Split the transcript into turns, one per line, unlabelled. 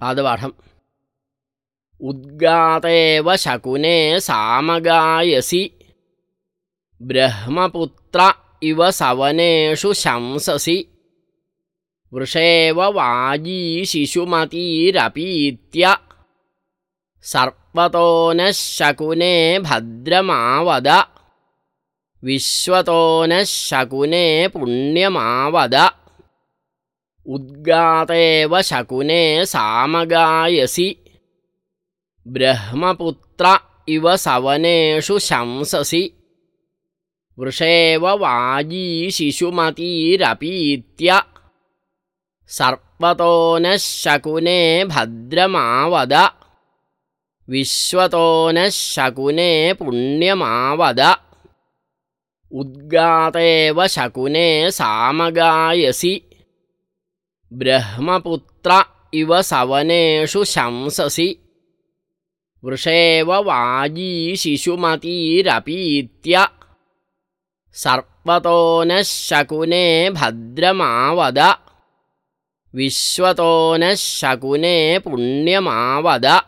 පාදපාഠම් උද්ගාතේව ශකුනේ සාමගායසි බ්‍රහ්මපුත්‍ර ඉව සවනේෂු ශම්සසි වෘෂේව වාජී ශිෂුමතීරපීත්‍ය සර්පතෝන ශකුනේ භද්‍රමාවද විශ්වතෝන ශකුනේ පුුණ්‍යමාවද उद्गातेव शकुने सामगायसि। ब्रह्मपुत्र इव सवनेषु शंससि। वृषेव वाजीशिशुमतीरपीत्य सर्वतो नः शकुने भद्रमावद। विश्वतो नः शकुने पुण्यमावद। उद्गातेव शकुने सामगायसि ब्रह्मपुत्र इव सवनेषु शंससि। वृषेव वाजीशिशुमतीरपीत्य सर्वतो नः शकुने भद्रमावद। विश्वतो नः शकुने पुण्यमावद